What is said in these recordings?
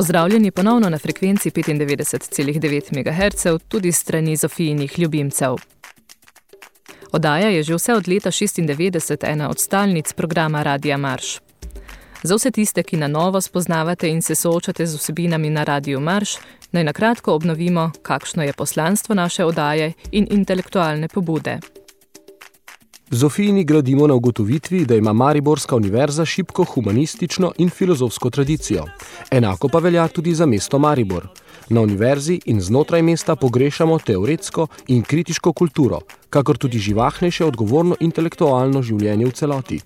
Pozdravljeni ponovno na frekvenci 95,9 MHz, tudi strani Zofijinih ljubimcev. Odaja je že vse od leta 96 ena od stalnic programa Radia Marš. Za vse tiste, ki na novo spoznavate in se soočate z vsebinami na Radiu Marš, naj na kratko obnovimo, kakšno je poslanstvo naše odaje in intelektualne pobude. Zofijini gradimo na ugotovitvi, da ima Mariborska univerza šibko humanistično in filozofsko tradicijo. Enako pa velja tudi za mesto Maribor. Na univerzi in znotraj mesta pogrešamo teoretsko in kritiško kulturo, kakor tudi živahnejše odgovorno intelektualno življenje v celoti.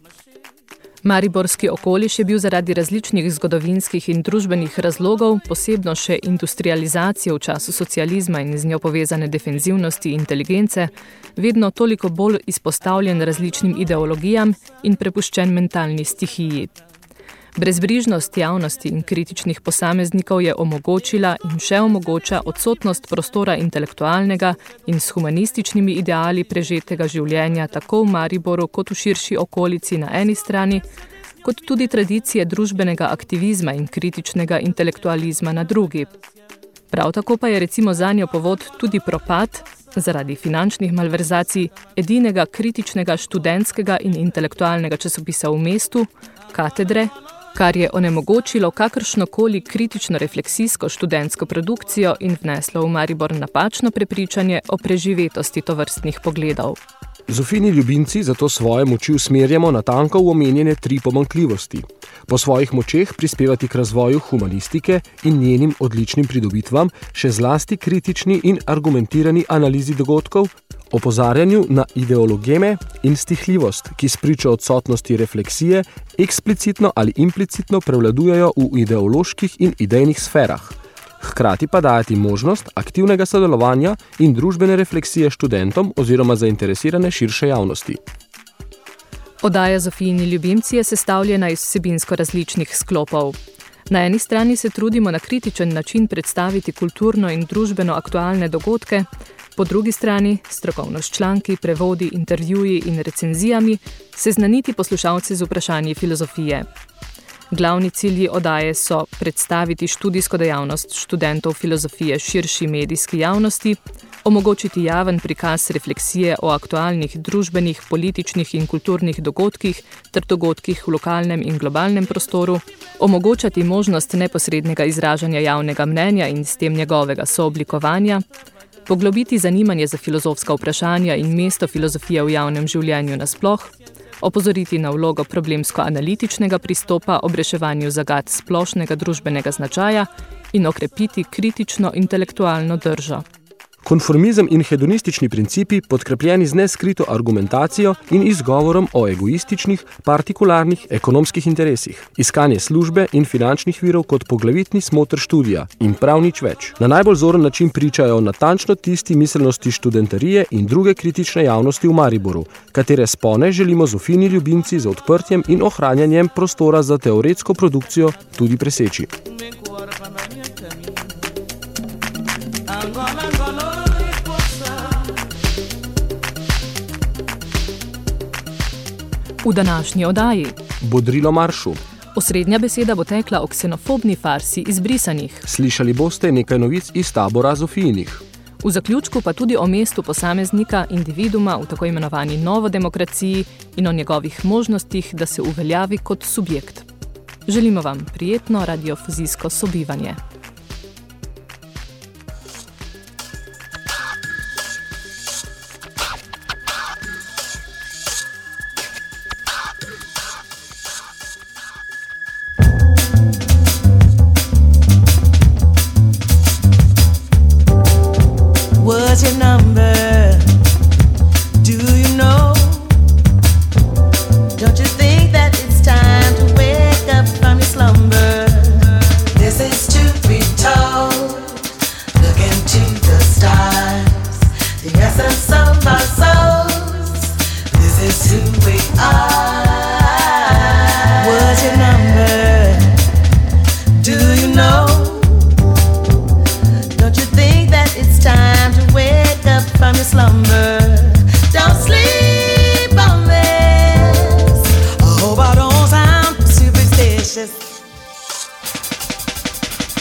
Mariborski okoliš je bil zaradi različnih zgodovinskih in družbenih razlogov, posebno še industrializacije v času socializma in z njo povezane defenzivnosti inteligence, vedno toliko bolj izpostavljen različnim ideologijam in prepuščen mentalni stihiji. Brezbrižnost javnosti in kritičnih posameznikov je omogočila in še omogoča odsotnost prostora intelektualnega in s humanističnimi ideali prežetega življenja tako v Mariboru kot v širši okolici na eni strani, kot tudi tradicije družbenega aktivizma in kritičnega intelektualizma na drugi. Prav tako pa je recimo zanjo povod tudi propad, zaradi finančnih malverzacij, edinega kritičnega študentskega in intelektualnega časopisa v mestu, katedre, kar je onemogočilo kakršnokoli kritično-refleksijsko študentsko produkcijo in vneslo v Maribor napačno prepričanje o preživetosti tovrstnih pogledov. Zofini ljubimci zato svoje moči usmerjamo na tanko v omenjene tri pomankljivosti. Po svojih močeh prispevati k razvoju humanistike in njenim odličnim pridobitvam, še zlasti kritični in argumentirani analizi dogodkov, opozarjanju na ideologeme in stihljivost, ki spričo odsotnosti refleksije, eksplicitno ali implicitno prevladujejo v ideoloških in idejnih sferah. Hkrati pa dajati možnost aktivnega sodelovanja in družbene refleksije študentom oziroma zainteresirane širše javnosti. Odaja Zofijini ljubimci je sestavljena iz vsebinsko različnih sklopov. Na eni strani se trudimo na kritičen način predstaviti kulturno in družbeno aktualne dogodke, Po drugi strani, strokovno s članki, prevodi, intervjuji in recenzijami, seznaniti poslušalce z vprašanji filozofije. Glavni cilji odaje so predstaviti študijsko dejavnost študentov filozofije širši medijski javnosti, omogočiti javen prikaz refleksije o aktualnih družbenih, političnih in kulturnih dogodkih ter dogodkih v lokalnem in globalnem prostoru, omogočati možnost neposrednega izražanja javnega mnenja in s tem njegovega sooblikovanja, poglobiti zanimanje za filozofska vprašanja in mesto filozofije v javnem življenju nasploh, opozoriti na vlogo problemsko-analitičnega pristopa ob reševanju zagad splošnega družbenega značaja in okrepiti kritično-intelektualno držo. Konformizem in hedonistični principi, podkrepljeni z neskrito argumentacijo in izgovorom o egoističnih, partikularnih ekonomskih interesih, iskanje službe in finančnih virov kot poglavitni smotr študija in prav nič več. Na najbolj zoren način pričajo natančno tisti miselnosti študentarije in druge kritične javnosti v Mariboru, katere spone želimo zofini ljubimci z odprtjem in ohranjanjem prostora za teoretsko produkcijo tudi preseči. Angola, Angola. V današnji oddaji Bodrilo maršu. Osrednja beseda bo tekla o ksenofobni farsi izbrisanih. Slišali boste nekaj novic iz tabora Zofijinih. V zaključku pa tudi o mestu posameznika, individuma v tako imenovani novodemokraciji in o njegovih možnostih, da se uveljavi kot subjekt. Želimo vam prijetno radiofuzijsko sobivanje. delicious.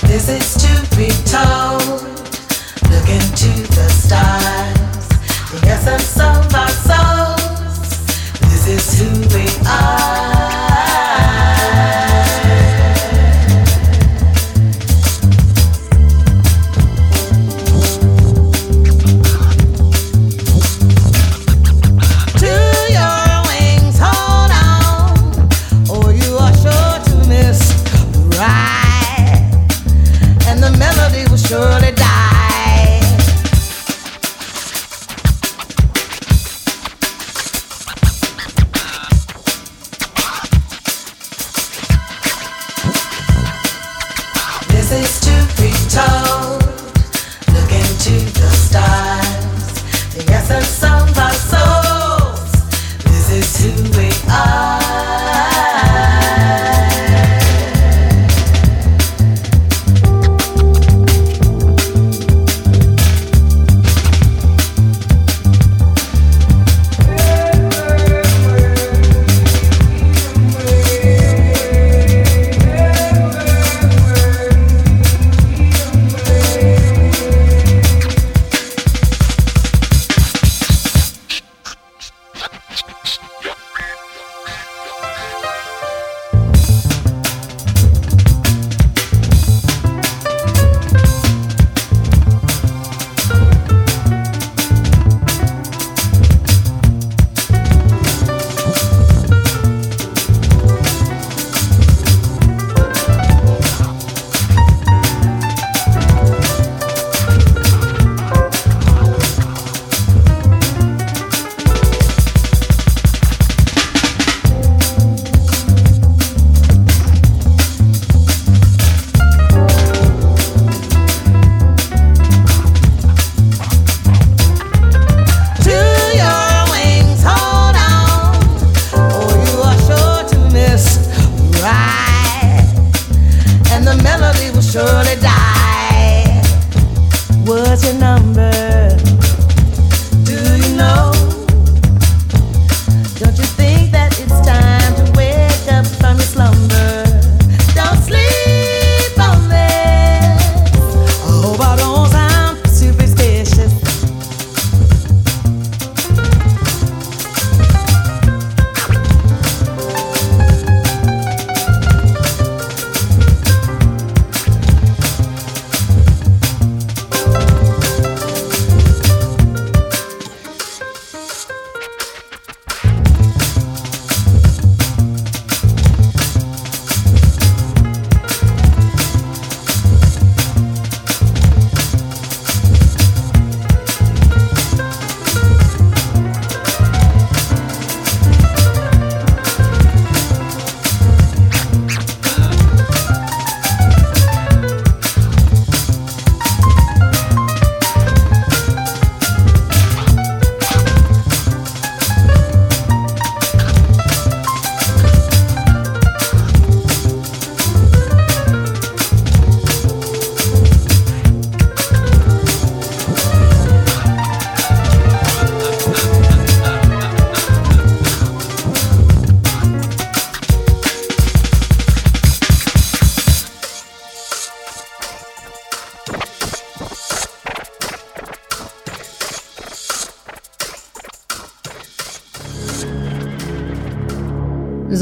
This is to be told. Look into the stars, the essence of our souls. This is who we are.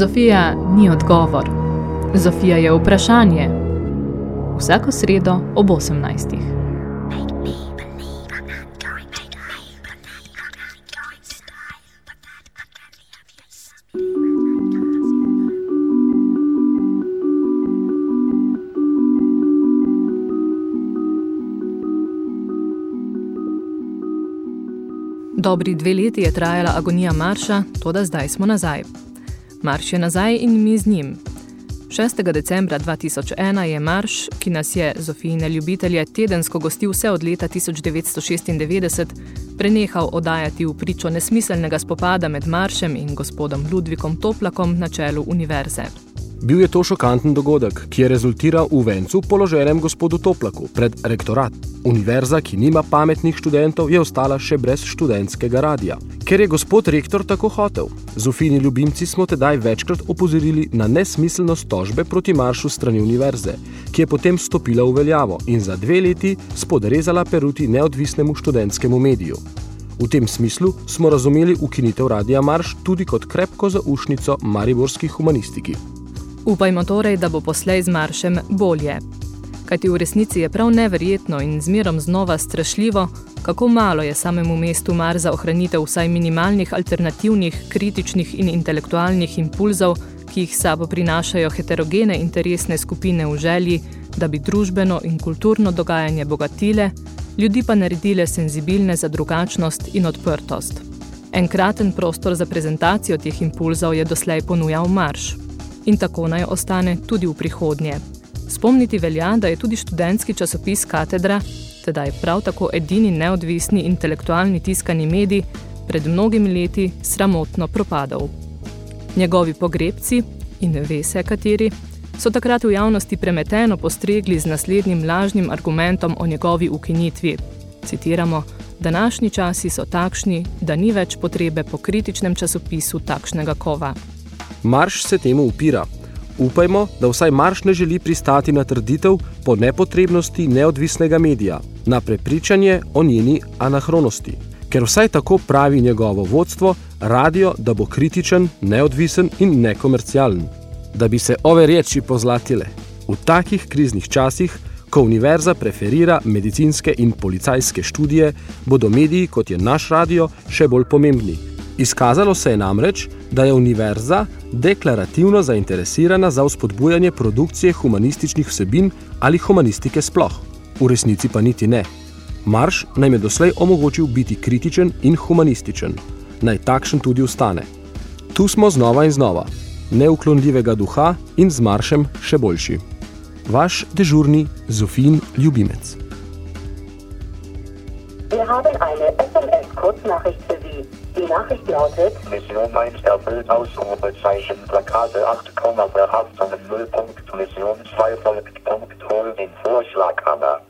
Zofija ni odgovor. Zofija je vprašanje. Vsako sredo ob 18. Dobri dve leti je trajala agonija Marša, to da zdaj smo nazaj. Marš je nazaj in mi z njim. 6. decembra 2001 je Marš, ki nas je, Zofijine ljubitelje, tedensko gostil vse od leta 1996, prenehal oddajati v pričo nesmiselnega spopada med Maršem in gospodom Ludvikom Toplakom na čelu univerze. Bil je to šokanten dogodek, ki je rezultiral v vencu položenem gospodu Toplaku pred rektorat. Univerza, ki nima pametnih študentov, je ostala še brez študentskega radija. Ker je gospod rektor tako hotel, Zofini ljubimci smo tedaj večkrat opozorili na nesmiselnost tožbe proti maršu strani univerze, ki je potem stopila v veljavo in za dve leti spodrezala peruti neodvisnemu študentskemu mediju. V tem smislu smo razumeli ukinitev Radija Marš tudi kot krepko zaušnico mariborski humanistiki. Upajmo torej, da bo poslej z Maršem bolje. Kajti v resnici je prav neverjetno in zmerom znova strašljivo, kako malo je samemu mestu mar za ohranitev vsaj minimalnih alternativnih, kritičnih in intelektualnih impulzov, ki jih sabo prinašajo heterogene interesne skupine v želji, da bi družbeno in kulturno dogajanje bogatile, ljudi pa naredile senzibilne za drugačnost in odprtost. Enkraten prostor za prezentacijo teh impulzov je doslej ponujal marš in tako naj ostane tudi v prihodnje. Spomniti velja, da je tudi študentski časopis Katedra, teda je prav tako edini neodvisni intelektualni tiskani medij, pred mnogimi leti sramotno propadal. Njegovi pogrebci, in ve se kateri, so takrat v javnosti premeteno postregli z naslednjim lažnim argumentom o njegovi ukinitvi. Citiramo, današnji časi so takšni, da ni več potrebe po kritičnem časopisu takšnega kova. Marš se temu upira. Upajmo, da vsaj Marš ne želi pristati na trditev po nepotrebnosti neodvisnega medija, na prepričanje o njeni anahronosti. Ker vsaj tako pravi njegovo vodstvo, radio, da bo kritičen, neodvisen in nekomercialen. Da bi se ove reči pozlatile. V takih kriznih časih, ko univerza preferira medicinske in policajske študije, bodo mediji, kot je naš radio, še bolj pomembni. Izkazalo se je namreč, da je univerza deklarativno zainteresirana za vzpodbujanje produkcije humanističnih vsebin ali humanistike sploh. V resnici pa niti ne. Marš nam je doslej omogočil biti kritičen in humanističen. Naj takšen tudi ustane. Tu smo znova in znova, neuklonljivega duha in z maršem še boljši. Vaš dežurni Zofin Ljubimec. Wir haben eine SMS-Kurznachricht für Sie. Die Nachricht lautet: Mission 1 erfüllt Ausrufezeichen Plakate 8, Verhaftungen 0. Mission 2 folgt Punkt Hol den Vorschlaghammer.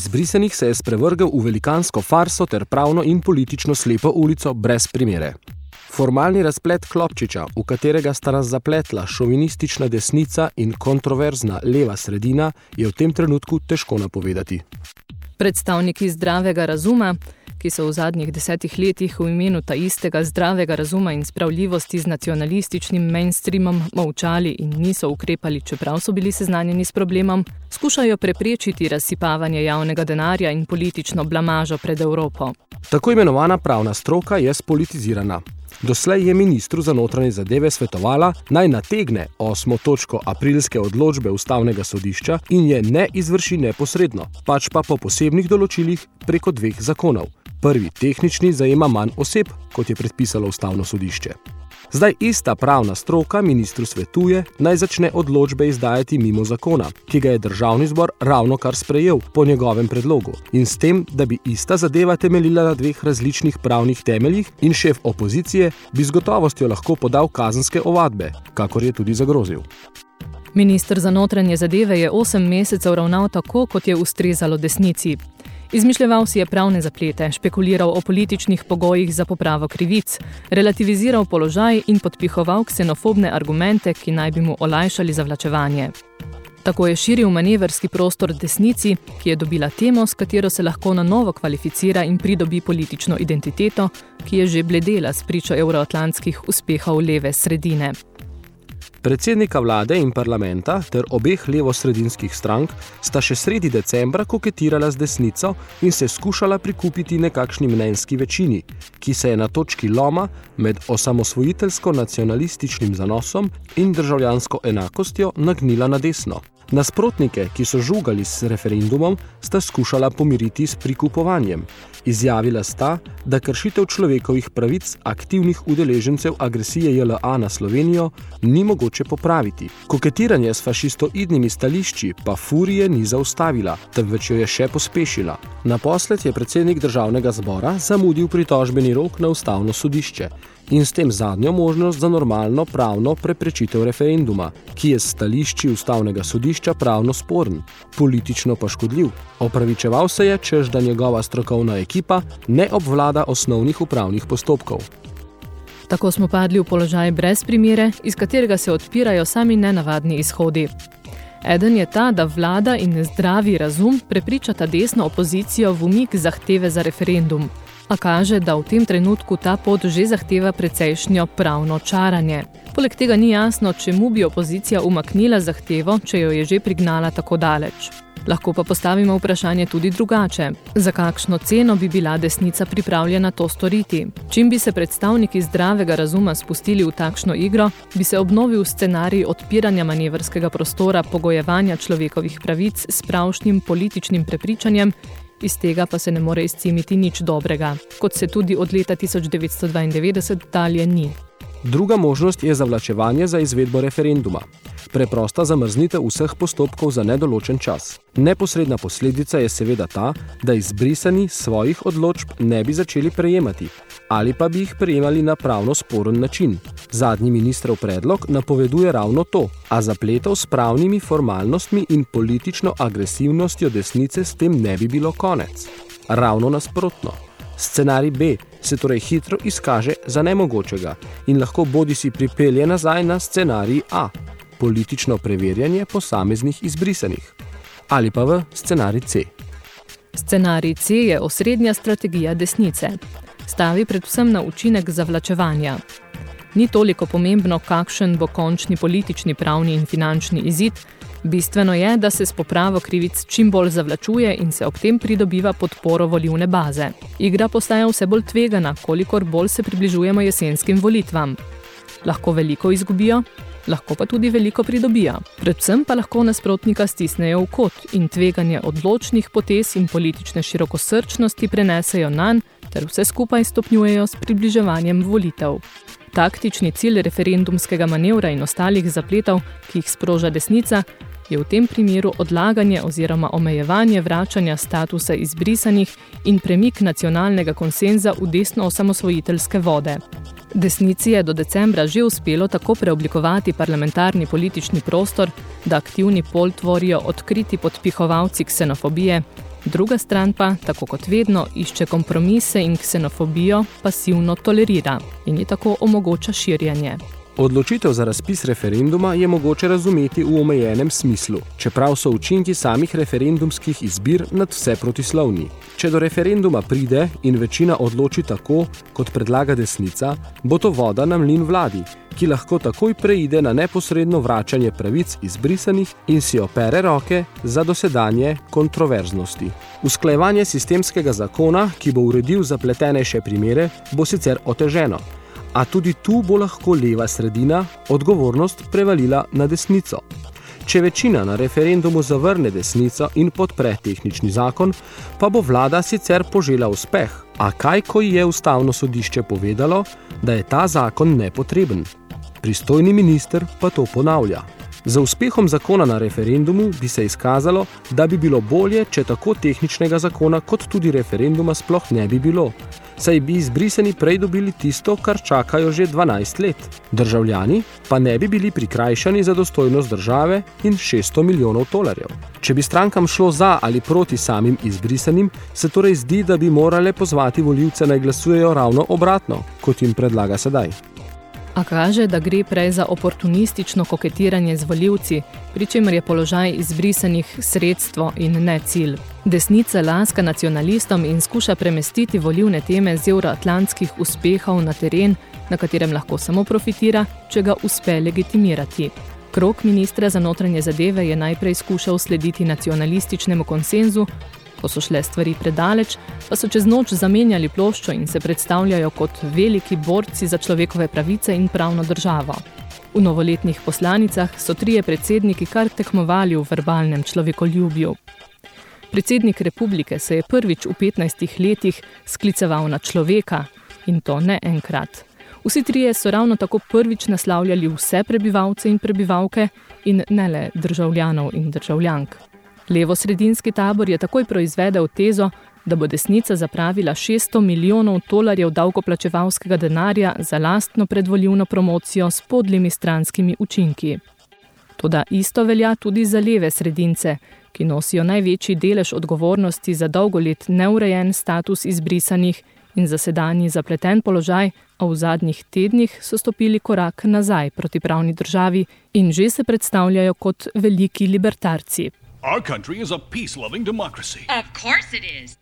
Izbrisenih se je sprevrgel v velikansko farso ter pravno in politično slepo ulico brez primere. Formalni razplet Klopčiča, v katerega sta nas zapletla šovinistična desnica in kontroverzna leva sredina, je v tem trenutku težko napovedati. Predstavniki zdravega razuma, ki so v zadnjih desetih letih v imenu ta istega zdravega razuma in spravljivosti z nacionalističnim mainstreamom molčali in niso ukrepali, čeprav so bili seznanjeni s problemom, skušajo preprečiti razsipavanje javnega denarja in politično blamažo pred Evropo. Tako imenovana pravna stroka je spolitizirana. Doslej je ministru za notranje zadeve svetovala naj nategne osmo točko aprilske odločbe ustavnega sodišča in je ne izvrši neposredno, pač pa po posebnih določilih preko dveh zakonov. Prvi tehnični zajema manj oseb, kot je predpisalo ustavno sodišče. Zdaj ista pravna stroka ministru svetuje, naj začne odločbe izdajati mimo zakona, ki ga je državni zbor ravno kar sprejel po njegovem predlogu in s tem, da bi ista zadeva temeljila na dveh različnih pravnih temeljih in šef opozicije bi z gotovostjo lahko podal kazenske ovadbe, kakor je tudi zagrozil. Ministr za notranje zadeve je osem mesecev ravnal tako, kot je ustrezalo desnici. Izmišljeval si je pravne zaplete, špekuliral o političnih pogojih za popravo krivic, relativiziral položaj in podpihoval ksenofobne argumente, ki naj bi mu olajšali zavlačevanje. Tako je širil manevrski prostor desnici, ki je dobila temo, s katero se lahko na novo kvalificira in pridobi politično identiteto, ki je že bledela s pričo euroatlantskih uspehov leve sredine. Predsednika vlade in parlamenta ter obeh levosredinskih strank sta še sredi decembra koketirala z desnico in se skušala prikupiti nekakšni mnenjski večini, ki se je na točki loma med osamosvojiteljsko-nacionalističnim zanosom in državljansko enakostjo nagnila na desno. Nasprotnike, ki so žugali s referendumom, sta skušala pomiriti s prikupovanjem. Izjavila sta, da kršitev človekovih pravic aktivnih udeležencev agresije JLA na Slovenijo ni mogoče popraviti. Koketiranje s fašistoidnimi stališči pa furije ni zaustavila, temveč jo je še pospešila. Naposled je predsednik državnega zbora zamudil pritožbeni rok na ustavno sodišče in s tem zadnjo možnost za normalno pravno preprečitev referenduma, ki je s stališči ustavnega sodišča pravno sporen, politično pa škodljiv. Opravičeval se je, čež da njegova strokovna ekipa ne obvlada osnovnih upravnih postopkov. Tako smo padli v položaj brez primere, iz katerega se odpirajo sami nenavadni izhodi. Eden je ta, da vlada in zdravi razum prepričata desno opozicijo v umik zahteve za referendum, a kaže, da v tem trenutku ta pot že zahteva precejšnjo pravno čaranje. Poleg tega ni jasno, čemu bi opozicija umaknila zahtevo, če jo je že prignala tako daleč. Lahko pa postavimo vprašanje tudi drugače. Za kakšno ceno bi bila desnica pripravljena to storiti? Čim bi se predstavniki zdravega razuma spustili v takšno igro, bi se obnovil scenarij odpiranja manevrskega prostora pogojevanja človekovih pravic s pravšnjim političnim prepričanjem iz tega pa se ne more izcimiti nič dobrega, kot se tudi od leta 1992 dalje ni. Druga možnost je zavlačevanje za izvedbo referenduma. Preprosta zamrznitev vseh postopkov za nedoločen čas. Neposredna posledica je seveda ta, da izbrisani svojih odločb ne bi začeli prejemati, ali pa bi jih prejemali na pravno sporen način. Zadnji ministrov predlog napoveduje ravno to, a zapletov s pravnimi formalnostmi in politično agresivnostjo desnice s tem ne bi bilo konec. Ravno nasprotno. Scenarij B se torej hitro izkaže za nemogočega in lahko bodi si pripelje nazaj na scenarij A, politično preverjanje posameznih izbrisanih, ali pa v scenarij C. Scenarij C je osrednja strategija desnice. Stavi predvsem na učinek zavlačevanja. Ni toliko pomembno, kakšen bo končni politični, pravni in finančni izid, Bistveno je, da se s popravo krivic čim bolj zavlačuje in se ob tem pridobiva podporo volivne baze. Igra postaja vse bolj tvegana, kolikor bolj se približujemo jesenskim volitvam. Lahko veliko izgubijo, lahko pa tudi veliko pridobijo. Predvsem pa lahko nasprotnika stisnejo v kot in tveganje odločnih potez in politične širokosrčnosti prenesejo nanj ter vse skupaj stopnjujejo s približevanjem volitev. Taktični cilj referendumskega manevra in ostalih zapletov, ki jih sproža desnica, je v tem primeru odlaganje oziroma omejevanje vračanja statusa izbrisanih in premik nacionalnega konsenza v desno osamosvojiteljske vode. Desnici je do decembra že uspelo tako preoblikovati parlamentarni politični prostor, da aktivni pol tvorijo odkriti podpihovalci ksenofobije, druga stran pa, tako kot vedno, išče kompromise in ksenofobijo pasivno tolerira in ji tako omogoča širjanje. Odločitev za razpis referenduma je mogoče razumeti v omejenem smislu, čeprav so učinki samih referendumskih izbir nad vse protislovni. Če do referenduma pride in večina odloči tako, kot predlaga desnica, bo to voda na mlin vladi, ki lahko takoj preide na neposredno vračanje pravic izbrisanih in si opere roke za dosedanje kontroverznosti. Usklajevanje sistemskega zakona, ki bo uredil zapletenejše primere, bo sicer oteženo, a tudi tu bo lahko leva sredina odgovornost prevalila na desnico. Če večina na referendumu zavrne desnico in podpre tehnični zakon, pa bo vlada sicer požela uspeh, a kaj, ko je ustavno sodišče povedalo, da je ta zakon nepotreben? Pristojni minister pa to ponavlja. Za uspehom zakona na referendumu bi se izkazalo, da bi bilo bolje, če tako tehničnega zakona kot tudi referenduma sploh ne bi bilo, saj bi izbrisani prej dobili tisto, kar čakajo že 12 let. Državljani pa ne bi bili prikrajšani za dostojnost države in 600 milijonov dolarjev. Če bi strankam šlo za ali proti samim izbrisanim, se torej zdi, da bi morale pozvati voljivce naj glasujejo ravno obratno, kot jim predlaga sedaj a kaže, da gre prej za oportunistično koketiranje z voljivci, pri čemer je položaj izbrisanih sredstvo in ne cilj. Desnica laska nacionalistom in skuša premestiti volivne teme z euroatlantskih uspehov na teren, na katerem lahko samo profitira, če ga uspe legitimirati. Krok ministra za notranje zadeve je najprej skušal slediti nacionalističnemu konsenzu, Ko so šle stvari predaleč, pa so čez noč zamenjali ploščo in se predstavljajo kot veliki borci za človekove pravice in pravno državo. V novoletnih poslanicah so trije predsedniki kar tekmovali v verbalnem človekoljubju. Predsednik republike se je prvič v 15 letih skliceval na človeka in to ne enkrat. Vsi trije so ravno tako prvič naslavljali vse prebivalce in prebivalke in ne le državljanov in državljank. Levo-sredinski tabor je takoj proizvedel tezo, da bo desnica zapravila 600 milijonov dolarjev davkoplačevalskega denarja za lastno predvoljivno promocijo s podlimi stranskimi učinki. Toda isto velja tudi za leve sredince, ki nosijo največji delež odgovornosti za dolgolet neurejen status izbrisanih in za sedanji zapleten položaj, a v zadnjih tednih so stopili korak nazaj proti pravni državi in že se predstavljajo kot veliki libertarci. Our country is a peace loving democracy. Of course it is.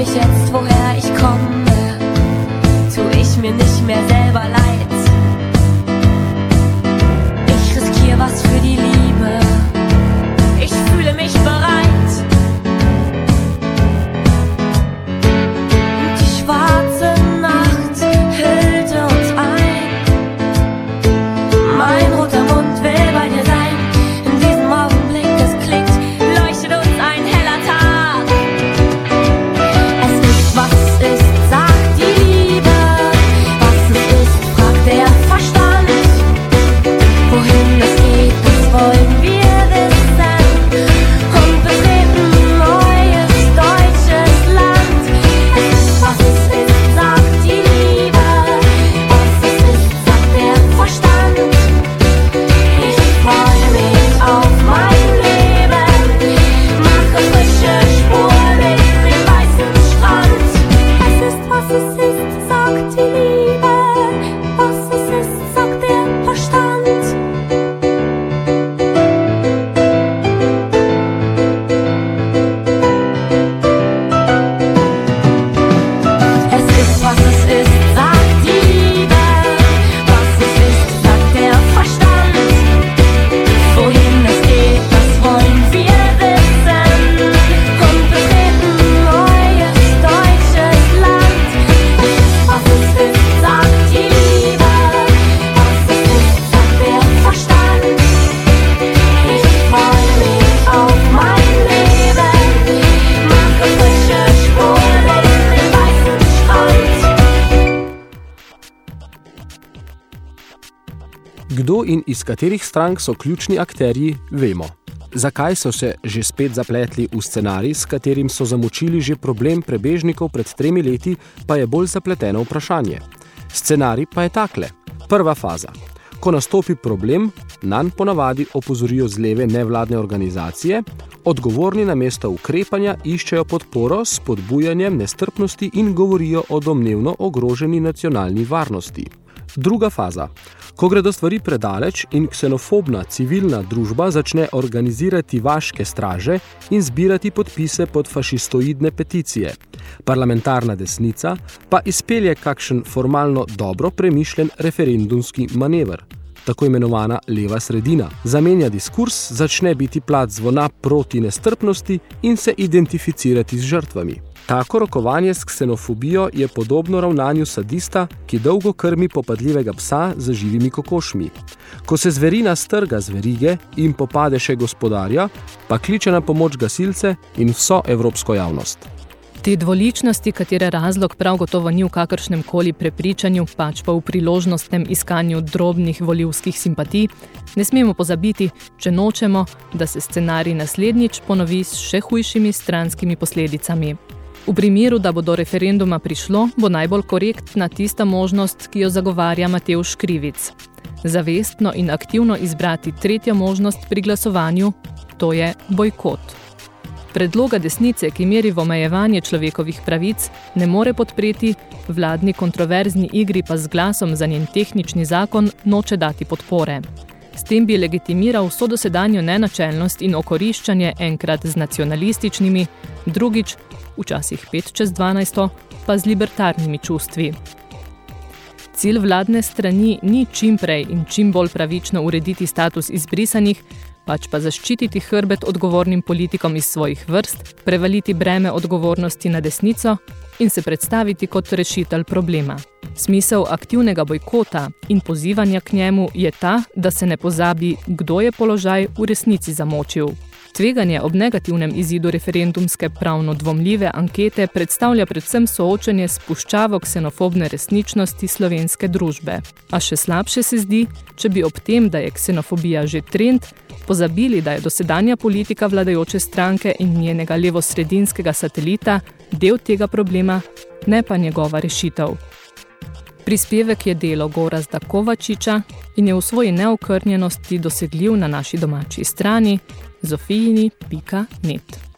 Ich jetzt, woher ich komme, tu ich mir nicht mehr selber leid. In iz katerih strank so ključni akterji, vemo. Zakaj so se že spet zapletli v scenarij, s katerim so zamočili že problem prebežnikov pred tremi leti, pa je bolj zapleteno vprašanje. Scenarij pa je takle. Prva faza. Ko nastopi problem, nan ponavadi opozorijo z leve nevladne organizacije, odgovorni na mesto ukrepanja iščejo podporo s podbujanjem nestrpnosti in govorijo o domnevno ogroženi nacionalni varnosti. Druga faza. Ko gredo stvari predaleč in ksenofobna civilna družba začne organizirati vaške straže in zbirati podpise pod fašistoidne peticije. Parlamentarna desnica pa izpelje kakšen formalno dobro premišljen referendumski manever. Tako imenovana leva sredina. Zamenja diskurs, začne biti plat zvona proti nestrpnosti in se identificirati z žrtvami. Tako rokovanje s ksenofobijo je podobno ravnanju sadista, ki dolgo krmi popadljivega psa z živimi kokošmi. Ko se zverina strga z verige in popade še gospodarja, pa kliče na pomoč gasilce in vso evropsko javnost. Te dvoličnosti, katere razlog prav gotovo ni v kakršnem koli prepričanju, pač pa v priložnostnem iskanju drobnih voljivskih simpatij, ne smemo pozabiti, če nočemo, da se scenarij naslednjič ponovi s še hujšimi stranskimi posledicami. V primeru, da bo do referenduma prišlo, bo najbolj korektna tista možnost, ki jo zagovarja Mateusz Krivic. Zavestno in aktivno izbrati tretjo možnost pri glasovanju, to je bojkot. Predloga desnice, ki meri v omejevanje človekovih pravic, ne more podpreti, vladni kontroverzni igri pa z glasom za njen tehnični zakon noče dati podpore. S tem bi legitimiral vso dosedanjo nenačelnost in okoriščanje enkrat z nacionalističnimi, drugič včasih 5 čez 12, pa z libertarnimi čustvi. Cilj vladne strani ni čim prej in čim bolj pravično urediti status izbrisanih, pač pa zaščititi hrbet odgovornim politikom iz svojih vrst, prevaliti breme odgovornosti na desnico in se predstaviti kot rešitelj problema. Smisel aktivnega bojkota in pozivanja k njemu je ta, da se ne pozabi, kdo je položaj v resnici zamočil, Tveganje ob negativnem izidu referendumske pravno dvomljive ankete predstavlja predvsem soočenje s puščavo ksenofobne resničnosti slovenske družbe. A še slabše se zdi, če bi ob tem, da je ksenofobija že trend, pozabili, da je dosedanja politika vladajoče stranke in njenega levosredinskega satelita del tega problema, ne pa njegova rešitev. Prispevek je delo Gorazda Kovačiča in je v svoji neokrnjenosti dosegljiv na naši domači strani zofijini.net.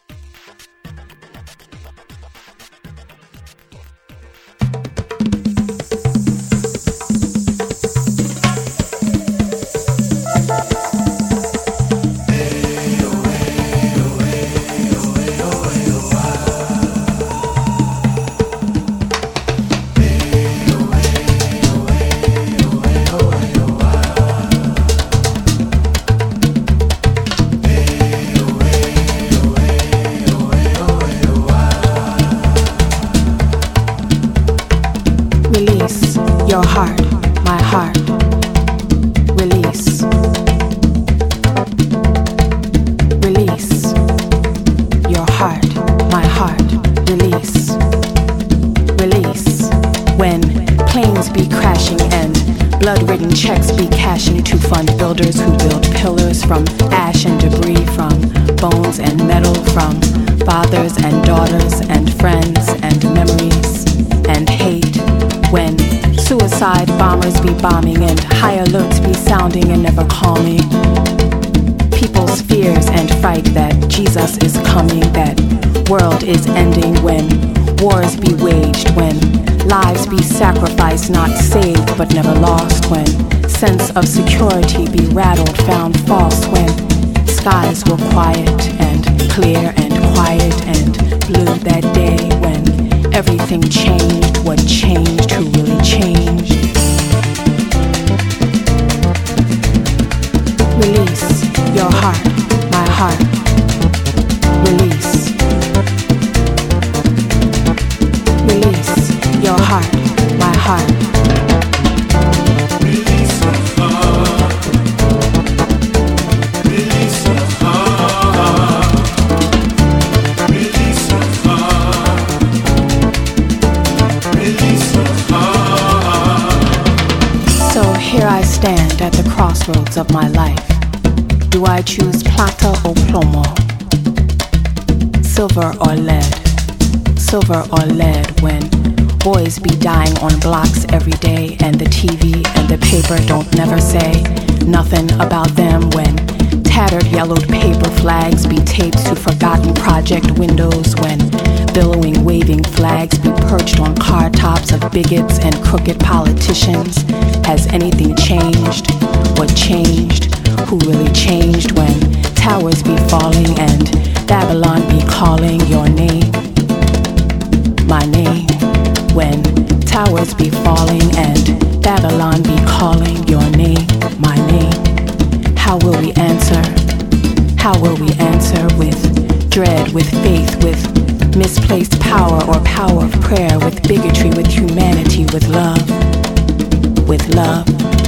Blood-written checks be cash into fund builders who build pillars from ash and debris, from bones and metal, from fathers and daughters and friends and memories and hate. When suicide bombers be bombing and high alerts be sounding and never calming. People's fears and fright that Jesus is coming, that world is ending when wars be waged, when lives be sacrificed, not saved but never lost, when sense of security be rattled, found false, when skies were quiet and clear and quiet and blue that day, when everything changed, what changed, who really changed. Crossroads of my life. Do I choose plata or plomo? Silver or lead? Silver or lead when boys be dying on blocks every day and the TV and the paper don't never say nothing about them when tattered yellowed paper flags be taped to forgotten project windows when billowing waving flags be perched on car tops of bigots and crooked politicians has anything changed what changed who really changed when towers be falling and babylon be calling your name my name when towers be falling and babylon be calling your name my name how will we answer? How will we answer with dread, with faith, with misplaced power or power of prayer, with bigotry, with humanity, with love? With love,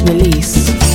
release.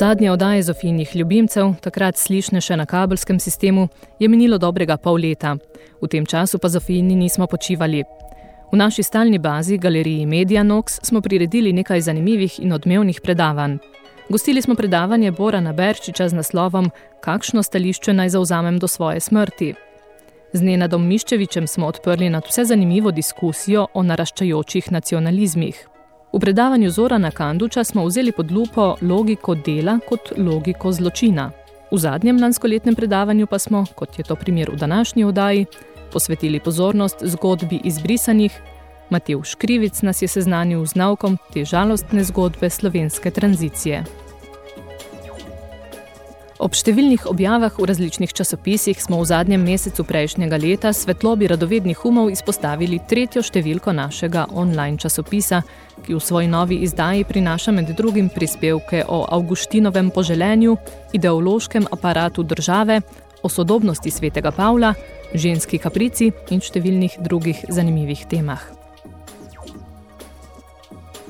Zadnje oddaje Zofijnih ljubimcev, takrat slišne še na kabelskem sistemu, je minilo dobrega pol leta. V tem času pa Zofijini nismo počivali. V naši stalni bazi, galeriji Medianox, smo priredili nekaj zanimivih in odmevnih predavanj. Gostili smo predavanje Borana Berčiča z naslovom Kakšno stališče naj zauzamem do svoje smrti. Z Nenadom Miščevičem smo odprli nad vse zanimivo diskusijo o naraščajočih nacionalizmih. V predavanju Zorana Kanduča smo vzeli pod lupo logiko dela kot logiko zločina. V zadnjem lanskoletnem predavanju pa smo, kot je to primer v današnji oddaji, posvetili pozornost zgodbi izbrisanih. Matev Škrivic nas je seznanil z naukom te žalostne zgodbe slovenske tranzicije. Ob številnih objavah v različnih časopisih smo v zadnjem mesecu prejšnjega leta svetlobi radovednih umov izpostavili tretjo številko našega online časopisa, ki v svoji novi izdaji prinaša med drugim prispevke o Augustinovem poželenju, ideološkem aparatu države, o sodobnosti svetega Pavla, ženski kaprici in številnih drugih zanimivih temah.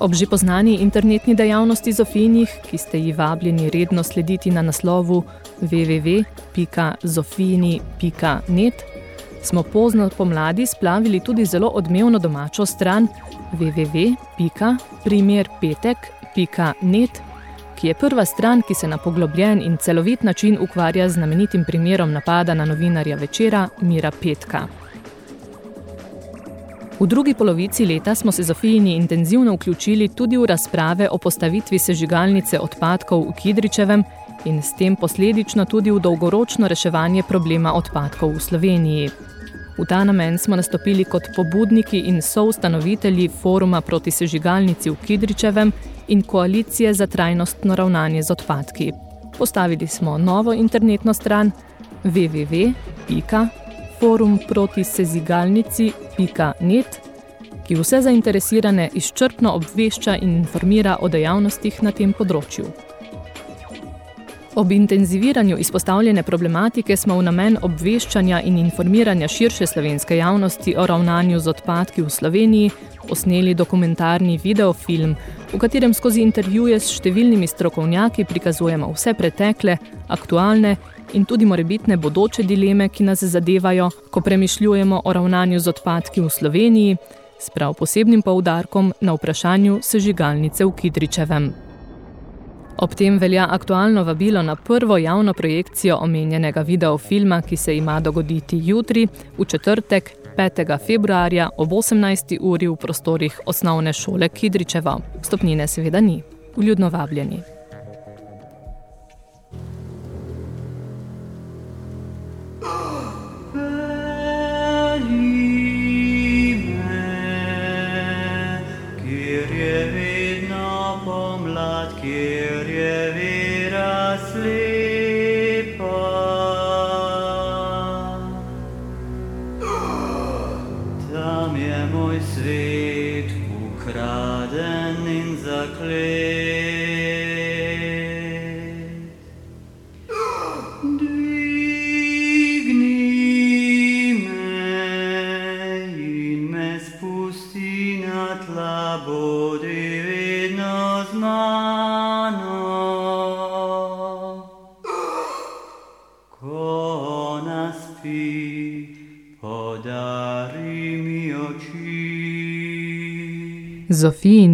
Ob že poznani internetni dejavnosti Zofinih, ki ste ji vabljeni redno slediti na naslovu www.zofini.net, smo pozno pomladi splavili tudi zelo odmevno domačo stran www.primerpetek.net, ki je prva stran, ki se na poglobljen in celovit način ukvarja z znamenitim primerom napada na novinarja večera Mira Petka. V drugi polovici leta smo se Zofijini intenzivno vključili tudi v razprave o postavitvi sežigalnice odpadkov v Kidričevem in s tem posledično tudi v dolgoročno reševanje problema odpadkov v Sloveniji. V ta namen smo nastopili kot pobudniki in soustanovitelji foruma proti sežigalnici v Kidričevem in koalicije za trajnostno ravnanje z odpadki. Postavili smo novo internetno stran www.pika.com forum proti sezigalnici.net, ki vse zainteresirane izčrpno obvešča in informira o dejavnostih na tem področju. Ob intenziviranju izpostavljene problematike smo v namen obveščanja in informiranja širše slovenske javnosti o ravnanju z odpadki v Sloveniji posneli dokumentarni videofilm, v katerem skozi intervjuje s številnimi strokovnjaki prikazujemo vse pretekle, aktualne in tudi morebitne bodoče dileme, ki nas zadevajo, ko premišljujemo o ravnanju z odpadki v Sloveniji, s prav posebnim poudarkom na vprašanju sežigalnice v Kidričevem. Ob tem velja aktualno vabilo na prvo javno projekcijo omenjenega videofilma, ki se ima dogoditi jutri, v četrtek, 5. februarja ob 18. uri v prostorih osnovne šole Kidričeva. Stopnine seveda ni. Vljudno vabljeni. Zofijini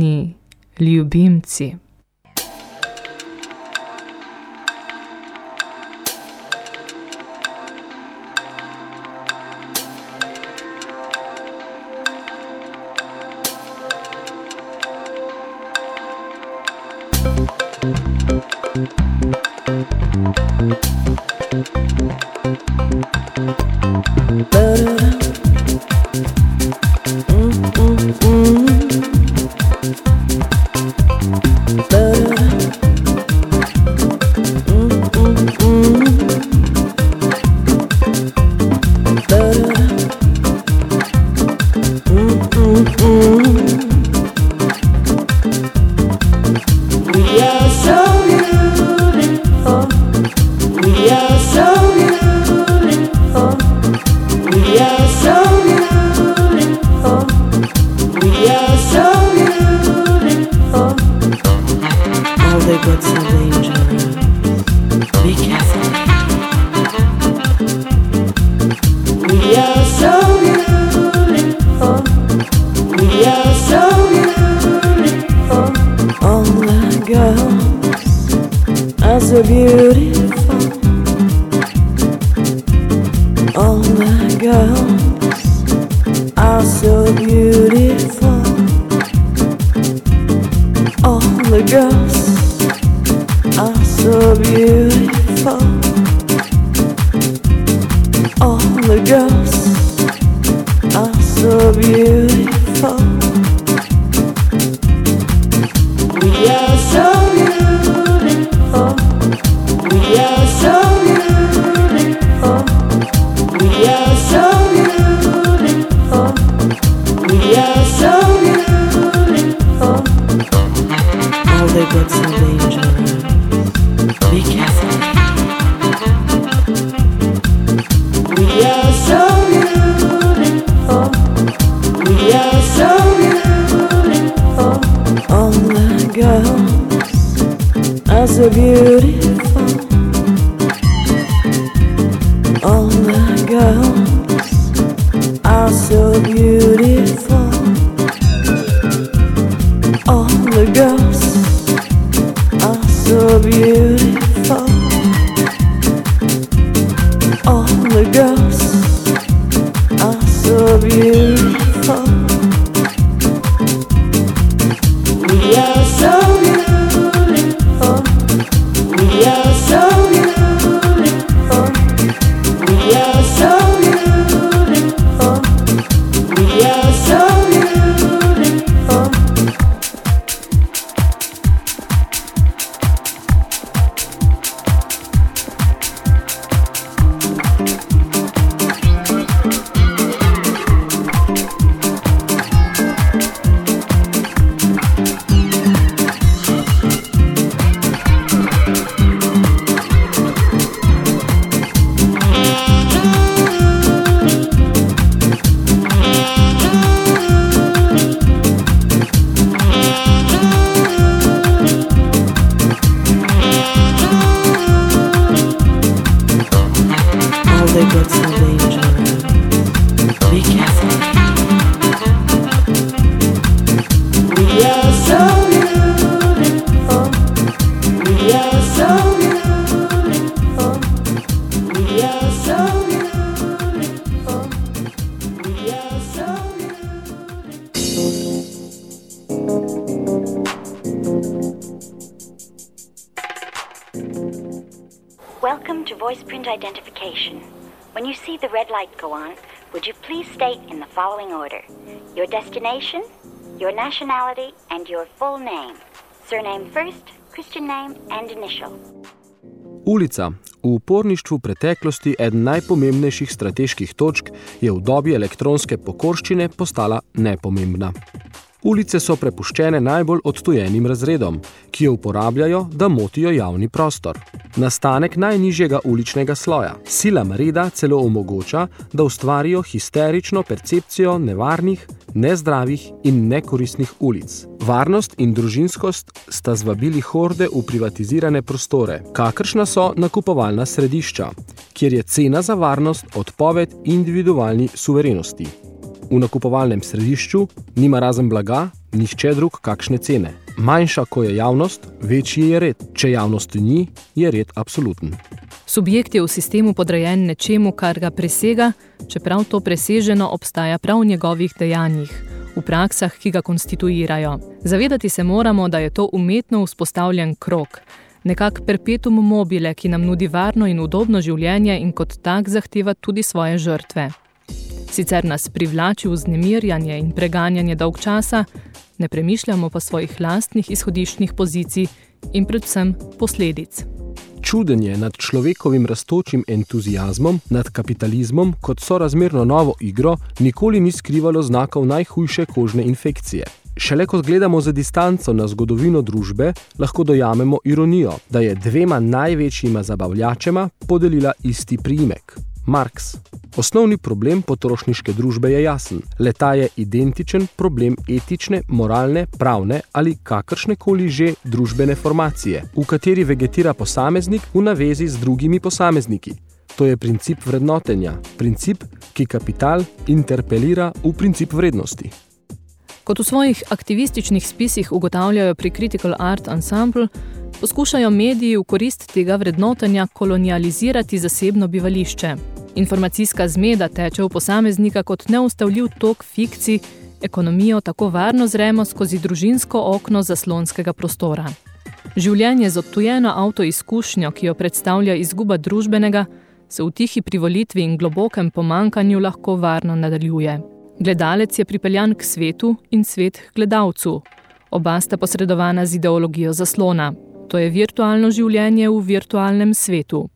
All the girls are so beautiful. Destination, your nationality, and your full name. Surname first, Christian name and initial. Ulica, v uporništvu preteklosti eden najpomembnejših strateških točk, je v dobi elektronske pokorščine postala nepomembna. Ulice so prepuščene najbolj odtujenim razredom, ki jo uporabljajo, da motijo javni prostor. Nastanek najnižjega uličnega sloja, sila reda celo omogoča, da ustvarijo histerično percepcijo nevarnih, nezdravih in nekoristnih ulic. Varnost in družinskost sta zvabili horde v privatizirane prostore, kakršna so nakupovalna središča, kjer je cena za varnost odpoved individualni suverenosti. V nakupovalnem središču nima razen blaga, nihče drug kakšne cene. Manjša, ko je javnost, večji je red. Če javnosti ni, je red absoluten. Subjekt je v sistemu podrejen nečemu, kar ga presega, čeprav to preseženo obstaja prav v njegovih dejanjih, v praksah, ki ga konstituirajo. Zavedati se moramo, da je to umetno vzpostavljen krok, nekak perpetuum mobile, ki nam nudi varno in udobno življenje in kot tak zahteva tudi svoje žrtve. Sicer nas privlači vznemirjanje in preganjanje dolg časa, ne premišljamo pa svojih lastnih izhodiščnih pozicij in predvsem posledic. Čudenje nad človekovim rastočim entuzijazmom, nad kapitalizmom kot sorazmerno novo igro, nikoli ni skrivalo znakov najhujše kožne infekcije. Šele ko gledamo za distanco na zgodovino družbe, lahko dojamemo ironijo, da je dvema največjima zabavljačema podelila isti priimek. Marx. Osnovni problem potrošniške družbe je jasen. Leta je identičen problem etične, moralne, pravne ali kakršnekoli že družbene formacije, v kateri vegetira posameznik v navezi z drugimi posamezniki. To je princip vrednotenja, princip, ki kapital interpelira v princip vrednosti. Kot v svojih aktivističnih spisih ugotavljajo pri Critical Art Ensemble, poskušajo mediji v korist tega vrednotenja kolonializirati zasebno bivališče. Informacijska zmeda teče v posameznika kot neustavljiv tok fikcij, ekonomijo tako varno zremo skozi družinsko okno zaslonskega prostora. Življenje z odtujeno avtoizkušnjo, ki jo predstavlja izguba družbenega, se v tihi privolitvi in globokem pomankanju lahko varno nadaljuje. Gledalec je pripeljan k svetu in svet k gledalcu. Oba sta posredovana z ideologijo zaslona. To je virtualno življenje v virtualnem svetu.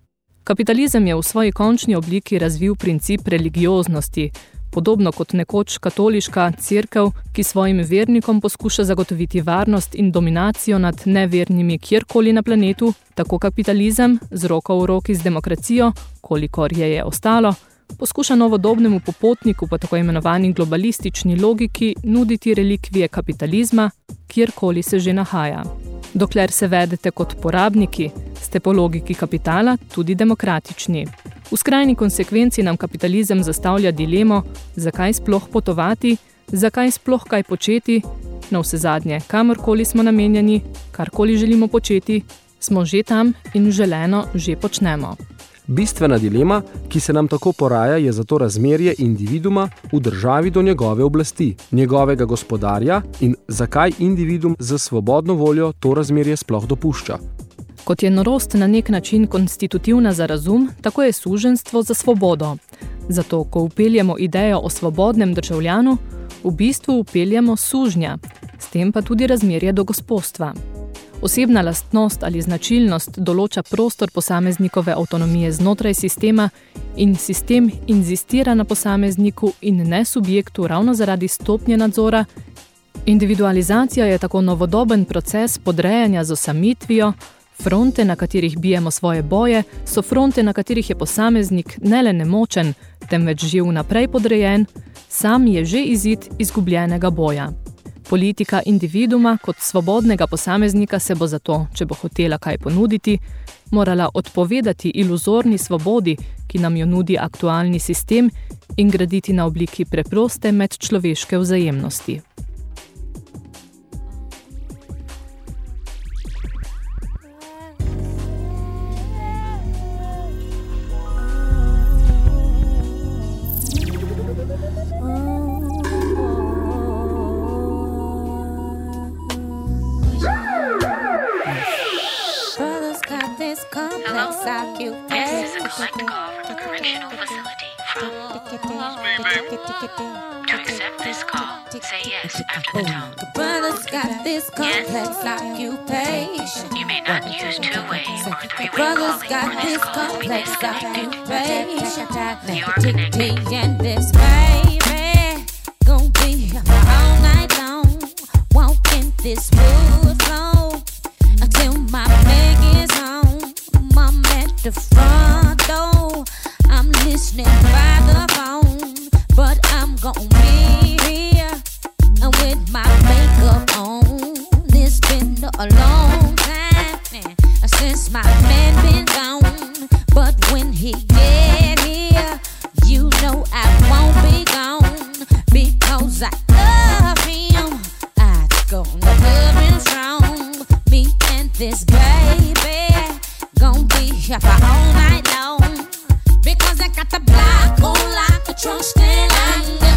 Kapitalizem je v svoji končni obliki razvil princip religioznosti, podobno kot nekoč katoliška cerkev, ki svojim vernikom poskuša zagotoviti varnost in dominacijo nad nevernimi kjerkoli na planetu, tako kapitalizem, z roko v roki z demokracijo, kolikor je je ostalo, poskuša novodobnemu popotniku po tako imenovani globalistični logiki nuditi relikvije kapitalizma, kjerkoli se že nahaja. Dokler se vedete kot porabniki, ste po logiki kapitala tudi demokratični. V skrajni konsekvenci nam kapitalizem zastavlja dilemo, zakaj sploh potovati, zakaj sploh kaj početi, na vse zadnje, kamorkoli smo namenjeni, karkoli želimo početi, smo že tam in želeno že počnemo. Bistvena dilema, ki se nam tako poraja, je zato razmerje individuma v državi do njegove oblasti, njegovega gospodarja in zakaj individum za svobodno voljo to razmerje sploh dopušča. Kot je norost na nek način konstitutivna za razum, tako je suženstvo za svobodo. Zato, ko upeljemo idejo o svobodnem državljanu, v bistvu upeljemo sužnja, s tem pa tudi razmerje do gospodstva. Osebna lastnost ali značilnost določa prostor posameznikove avtonomije znotraj sistema in sistem inzistira na posamezniku in ne subjektu ravno zaradi stopnje nadzora. Individualizacija je tako novodoben proces podrejanja z osamitvijo, fronte, na katerih bijemo svoje boje, so fronte, na katerih je posameznik ne le nemočen, temveč že vnaprej podrejen, sam je že izid izgubljenega boja. Politika individuma kot svobodnega posameznika se bo zato, če bo hotela kaj ponuditi, morala odpovedati iluzorni svobodi, ki nam jo nudi aktualni sistem in graditi na obliki preproste medčloveške vzajemnosti. Collect call from a correctional facility from. To accept this call, say yes after the tone. Brothers got this complex yes. occupation. You may not use two-way or three-way calling got or this this call will be complex disconnected. occupation. You are connected. And this baby gon' be all night long. Walking this smooth flow the front door. I'm listening by the phone, but I'm gonna be here with my makeup on. It's been a long time since my man been gone, but when he get here, you know I won't be gone because I love him. I gonna love. Me and this baby gon' be here for all night long. Because I got the block on lock, the trunk still locked,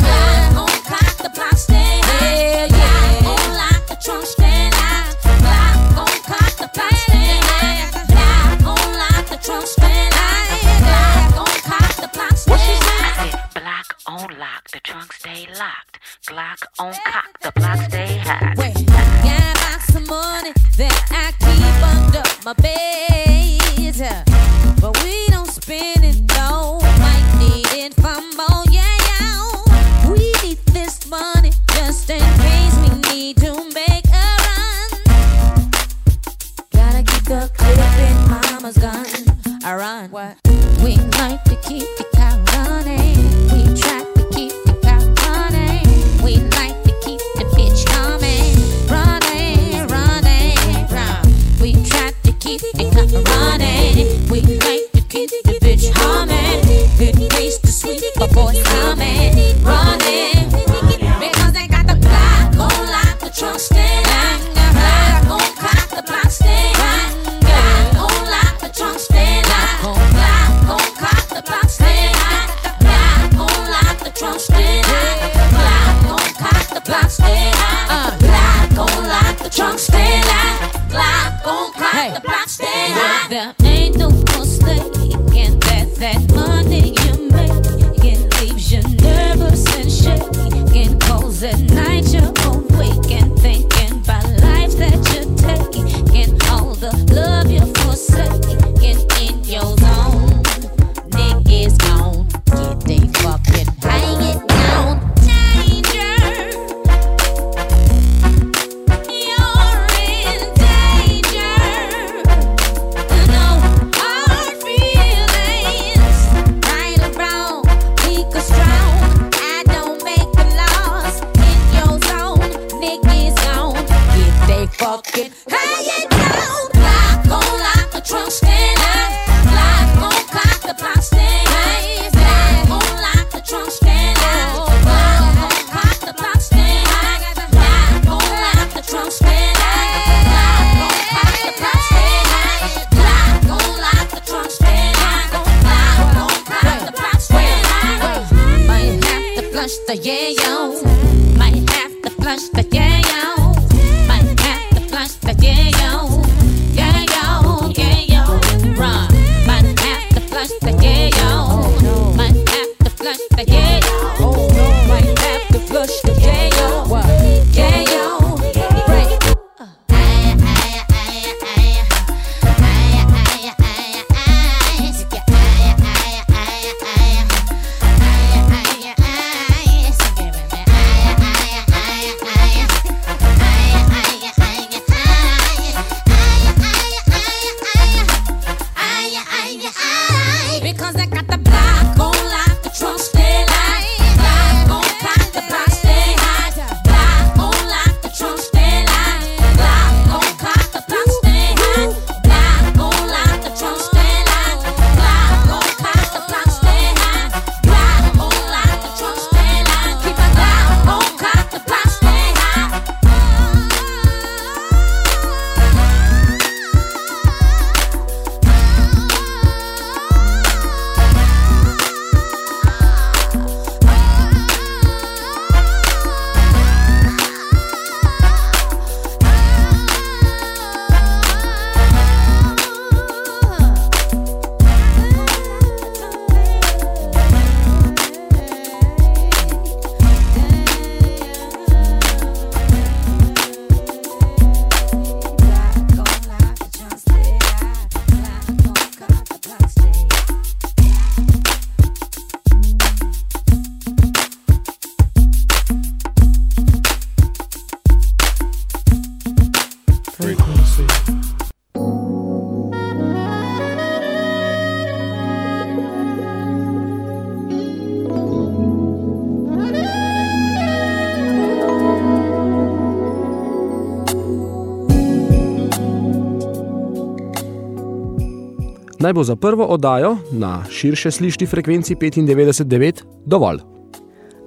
naj bo za prvo oddajo na širše slišni frekvenci 95.9 dovolj.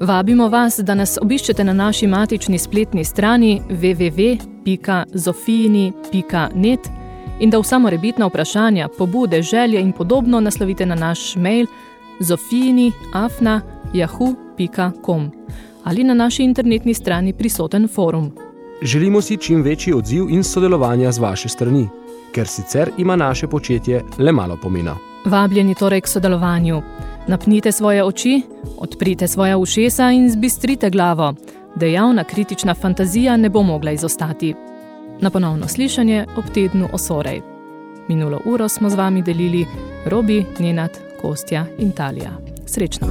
Vabimo vas, da nas obiščete na naši matični spletni strani www.zofijini.net in da vsa morebitna vprašanja, pobude, želje in podobno naslovite na naš mail zofijini.afna.yahoo.com ali na naši internetni strani prisoten forum. Želimo si čim večji odziv in sodelovanja z vaše strani ker sicer ima naše početje le malo pomena. Vabljeni torej k sodelovanju. Napnite svoje oči, odprite svoja ušesa in zbistrite glavo. Dejavna kritična fantazija ne bo mogla izostati. Na ponovno slišanje ob tednu Osorej. Minulo uro smo z vami delili Robi, Nenad, Kostja in Talija. Srečno!